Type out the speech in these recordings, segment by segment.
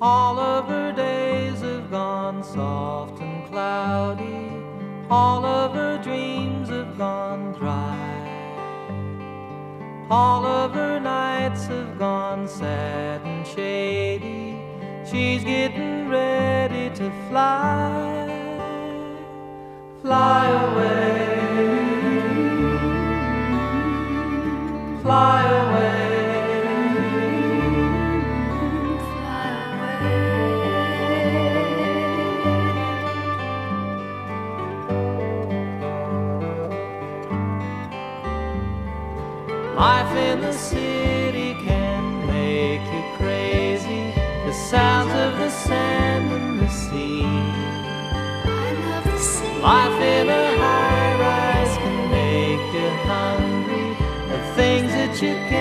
All of her days have gone soft and cloudy. All of her dreams have gone dry. All of her nights have gone sad and shady. She's getting ready to fly. Fly Life in the city can make you crazy. The sounds of the sand and the sea. I love the sea. Life in a high rise can make you hungry. The things that you can't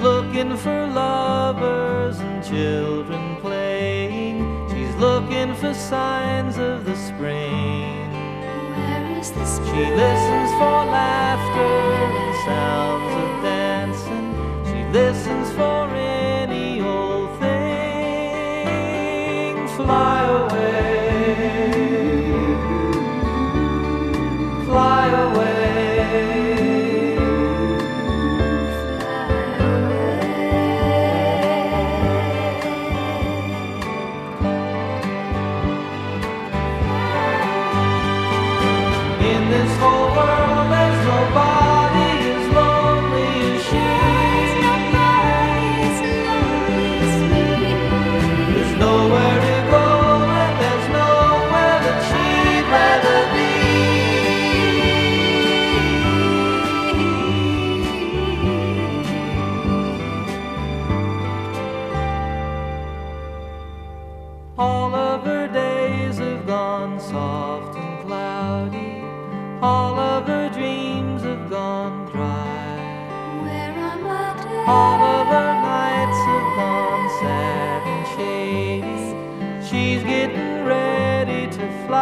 looking for lovers and children playing. She's looking for signs of the spring. Where is the She listens for laughter and sounds of dancing. She listens for any old thing. Fly fly,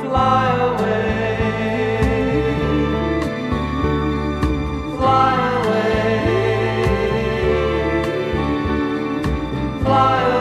fly away, fly away, fly away.